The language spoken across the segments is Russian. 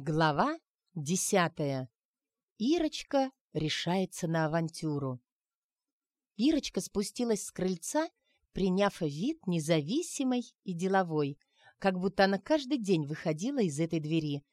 Глава десятая. Ирочка решается на авантюру. Ирочка спустилась с крыльца, приняв вид независимой и деловой, как будто она каждый день выходила из этой двери,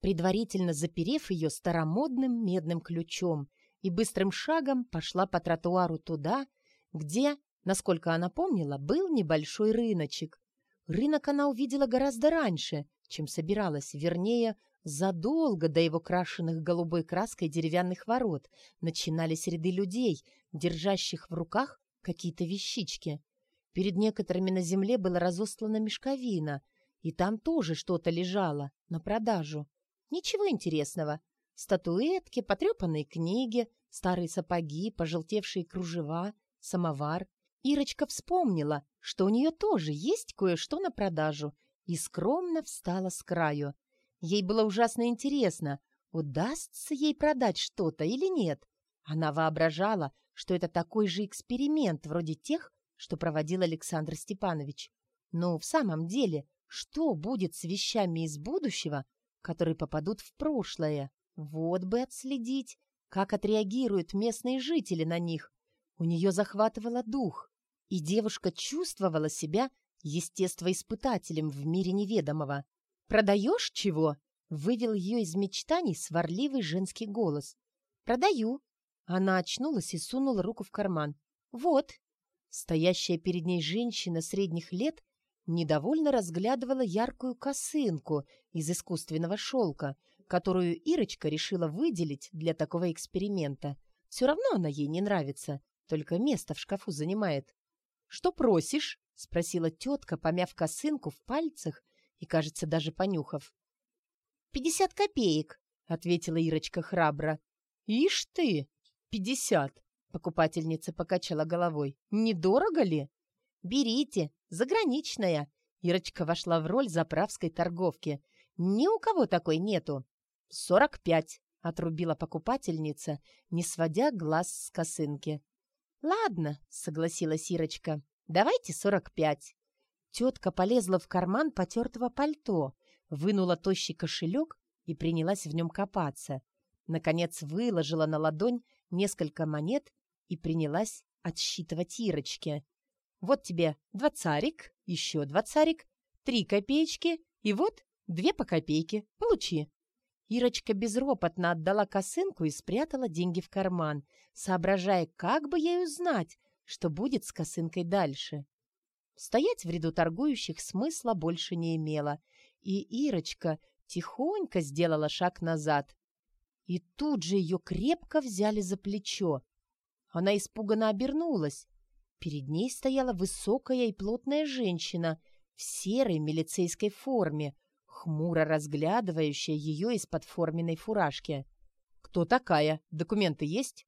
предварительно заперев ее старомодным медным ключом и быстрым шагом пошла по тротуару туда, где, насколько она помнила, был небольшой рыночек. Рынок она увидела гораздо раньше, чем собиралась, вернее, Задолго до его крашенных голубой краской деревянных ворот начинались ряды людей, держащих в руках какие-то вещички. Перед некоторыми на земле была разослана мешковина, и там тоже что-то лежало на продажу. Ничего интересного. Статуэтки, потрепанные книги, старые сапоги, пожелтевшие кружева, самовар. Ирочка вспомнила, что у нее тоже есть кое-что на продажу, и скромно встала с краю — Ей было ужасно интересно, удастся ей продать что-то или нет. Она воображала, что это такой же эксперимент, вроде тех, что проводил Александр Степанович. Но в самом деле, что будет с вещами из будущего, которые попадут в прошлое? Вот бы отследить, как отреагируют местные жители на них. У нее захватывало дух, и девушка чувствовала себя естествоиспытателем в мире неведомого. «Продаешь чего?» — вывел ее из мечтаний сварливый женский голос. «Продаю». Она очнулась и сунула руку в карман. «Вот». Стоящая перед ней женщина средних лет недовольно разглядывала яркую косынку из искусственного шелка, которую Ирочка решила выделить для такого эксперимента. Все равно она ей не нравится, только место в шкафу занимает. «Что просишь?» — спросила тетка, помяв косынку в пальцах и, кажется, даже понюхав. «Пятьдесят копеек», — ответила Ирочка храбро. «Ишь ты! Пятьдесят!» — покупательница покачала головой. «Недорого ли?» «Берите, заграничная!» Ирочка вошла в роль заправской торговки. «Ни у кого такой нету!» «Сорок пять!» — отрубила покупательница, не сводя глаз с косынки. «Ладно», — согласилась Ирочка, — «давайте сорок пять». Тетка полезла в карман потертого пальто, вынула тощий кошелек и принялась в нем копаться. Наконец выложила на ладонь несколько монет и принялась отсчитывать Ирочке. «Вот тебе двадцарик, еще двадцарик, три копеечки и вот две по копейке. Получи». Ирочка безропотно отдала косынку и спрятала деньги в карман, соображая, как бы ей узнать, что будет с косынкой дальше. Стоять в ряду торгующих смысла больше не имело, и Ирочка тихонько сделала шаг назад. И тут же ее крепко взяли за плечо. Она испуганно обернулась. Перед ней стояла высокая и плотная женщина в серой милицейской форме, хмуро разглядывающая ее из-под форменной фуражки. «Кто такая? Документы есть?»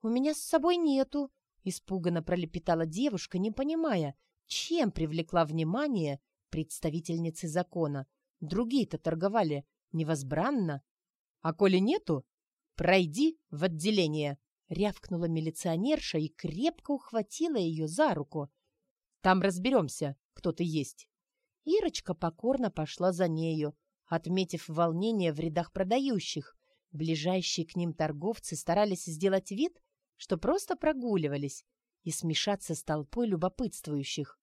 «У меня с собой нету», — испуганно пролепетала девушка, не понимая, чем привлекла внимание представительницы закона? Другие-то торговали невозбранно. А коли нету, пройди в отделение, рявкнула милиционерша и крепко ухватила ее за руку. Там разберемся, кто ты есть. Ирочка покорно пошла за нею, отметив волнение в рядах продающих. Ближайшие к ним торговцы старались сделать вид, что просто прогуливались, и смешаться с толпой любопытствующих.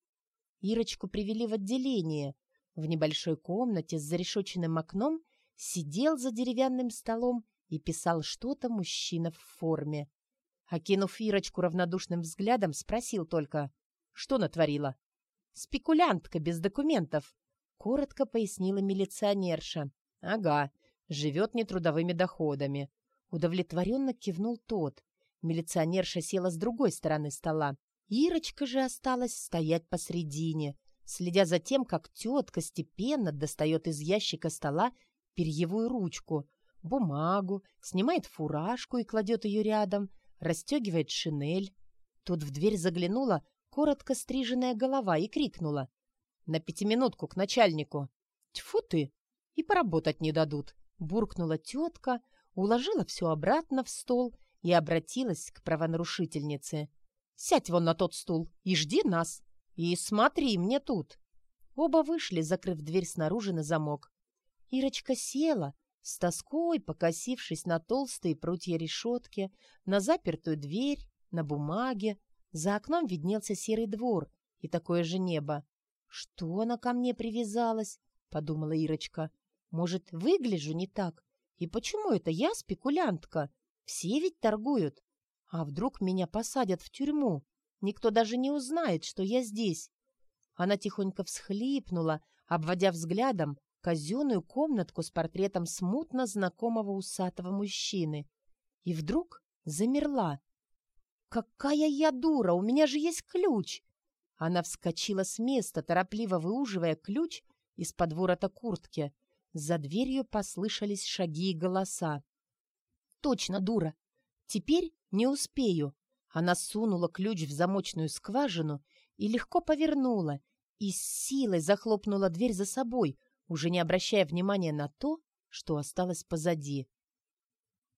Ирочку привели в отделение. В небольшой комнате с зарешоченным окном сидел за деревянным столом и писал что-то мужчина в форме. Окинув Ирочку равнодушным взглядом, спросил только, что натворила. «Спекулянтка без документов», — коротко пояснила милиционерша. «Ага, живет нетрудовыми доходами». Удовлетворенно кивнул тот. Милиционерша села с другой стороны стола. Ирочка же осталась стоять посредине, следя за тем, как тетка степенно достает из ящика стола перьевую ручку, бумагу, снимает фуражку и кладет ее рядом, расстегивает шинель. Тут в дверь заглянула коротко стриженная голова и крикнула. «На пятиминутку к начальнику!» «Тьфу ты! И поработать не дадут!» Буркнула тетка, уложила все обратно в стол и обратилась к правонарушительнице. «Сядь вон на тот стул и жди нас. И смотри мне тут». Оба вышли, закрыв дверь снаружи на замок. Ирочка села, с тоской покосившись на толстые прутья решетки, на запертую дверь, на бумаге. За окном виднелся серый двор и такое же небо. «Что она ко мне привязалась?» — подумала Ирочка. «Может, выгляжу не так? И почему это я спекулянтка? Все ведь торгуют. А вдруг меня посадят в тюрьму? Никто даже не узнает, что я здесь». Она тихонько всхлипнула, обводя взглядом казенную комнатку с портретом смутно знакомого усатого мужчины. И вдруг замерла. «Какая я дура! У меня же есть ключ!» Она вскочила с места, торопливо выуживая ключ из-под ворота куртки. За дверью послышались шаги и голоса. «Точно, дура! Теперь не успею!» Она сунула ключ в замочную скважину и легко повернула, и с силой захлопнула дверь за собой, уже не обращая внимания на то, что осталось позади.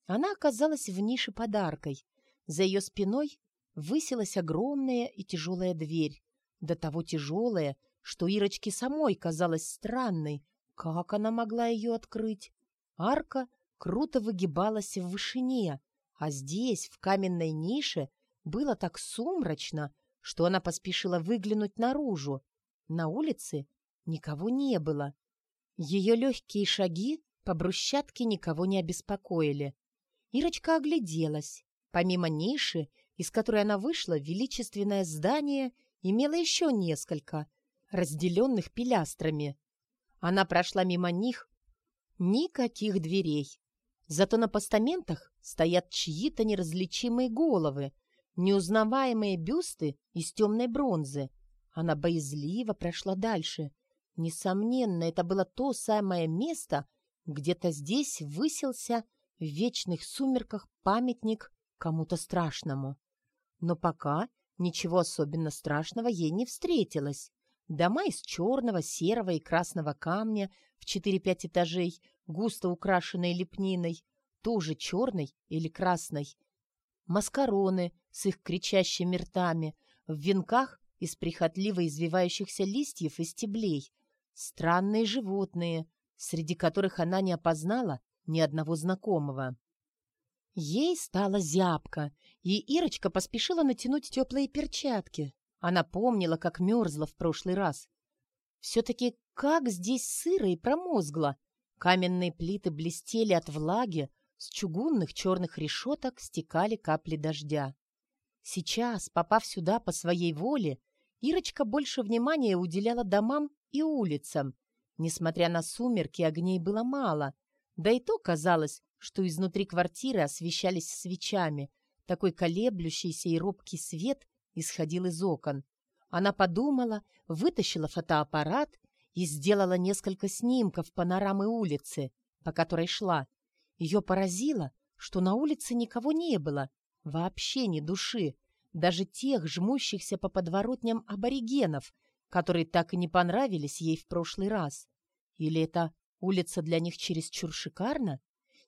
Она оказалась в нише подаркой. За ее спиной высилась огромная и тяжелая дверь. До того тяжелая, что Ирочке самой казалась странной. Как она могла ее открыть? Арка круто выгибалась в вышине, а здесь, в каменной нише, было так сумрачно, что она поспешила выглянуть наружу. На улице никого не было. Ее легкие шаги по брусчатке никого не обеспокоили. Ирочка огляделась. Помимо ниши, из которой она вышла, величественное здание имело еще несколько, разделенных пилястрами. Она прошла мимо них. Никаких дверей. Зато на постаментах стоят чьи-то неразличимые головы, неузнаваемые бюсты из темной бронзы. Она боязливо прошла дальше — Несомненно, это было то самое место, где-то здесь высился в вечных сумерках памятник кому-то страшному. Но пока ничего особенно страшного ей не встретилось. Дома из черного, серого и красного камня 4-5 этажей, густо украшенные лепниной, тоже черной или красной. Маскароны с их кричащими ртами, в венках из прихотливо извивающихся листьев и стеблей — Странные животные, среди которых она не опознала ни одного знакомого. Ей стало зябко, и Ирочка поспешила натянуть теплые перчатки. Она помнила, как мерзла в прошлый раз. Все-таки как здесь сыро и промозгло. Каменные плиты блестели от влаги, с чугунных черных решеток стекали капли дождя. Сейчас, попав сюда по своей воле, Ирочка больше внимания уделяла домам и улицам. Несмотря на сумерки, огней было мало. Да и то казалось, что изнутри квартиры освещались свечами. Такой колеблющийся и робкий свет исходил из окон. Она подумала, вытащила фотоаппарат и сделала несколько снимков панорамы улицы, по которой шла. Ее поразило, что на улице никого не было, вообще ни души, даже тех жмущихся по подворотням аборигенов, которые так и не понравились ей в прошлый раз. Или это улица для них чересчур шикарна?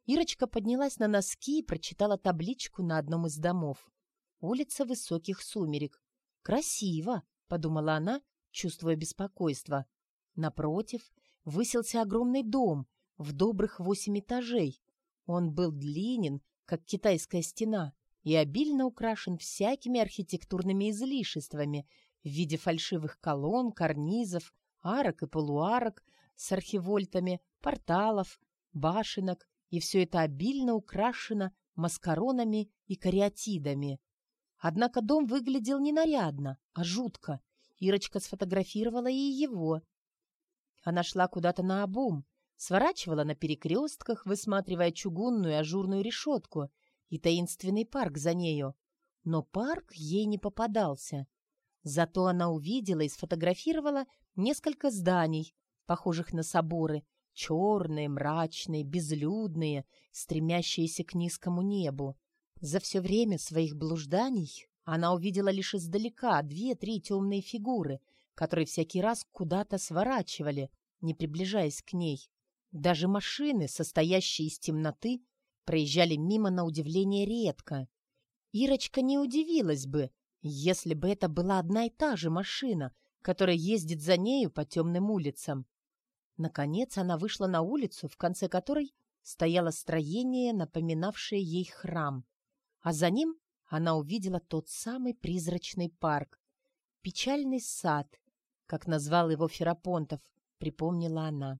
Ирочка поднялась на носки и прочитала табличку на одном из домов. «Улица высоких сумерек». «Красиво», — подумала она, чувствуя беспокойство. Напротив высился огромный дом в добрых восемь этажей. Он был длинен, как китайская стена, и обильно украшен всякими архитектурными излишествами, в виде фальшивых колонн, карнизов, арок и полуарок с архивольтами, порталов, башенок, и все это обильно украшено маскаронами и кариатидами. Однако дом выглядел не нарядно, а жутко. Ирочка сфотографировала и его. Она шла куда-то на обум, сворачивала на перекрестках, высматривая чугунную ажурную решетку и таинственный парк за нею. Но парк ей не попадался. Зато она увидела и сфотографировала несколько зданий, похожих на соборы, черные, мрачные, безлюдные, стремящиеся к низкому небу. За все время своих блужданий она увидела лишь издалека две-три темные фигуры, которые всякий раз куда-то сворачивали, не приближаясь к ней. Даже машины, состоящие из темноты, проезжали мимо на удивление редко. Ирочка не удивилась бы, если бы это была одна и та же машина, которая ездит за нею по темным улицам. Наконец она вышла на улицу, в конце которой стояло строение, напоминавшее ей храм, а за ним она увидела тот самый призрачный парк. «Печальный сад», как назвал его Ферапонтов, припомнила она.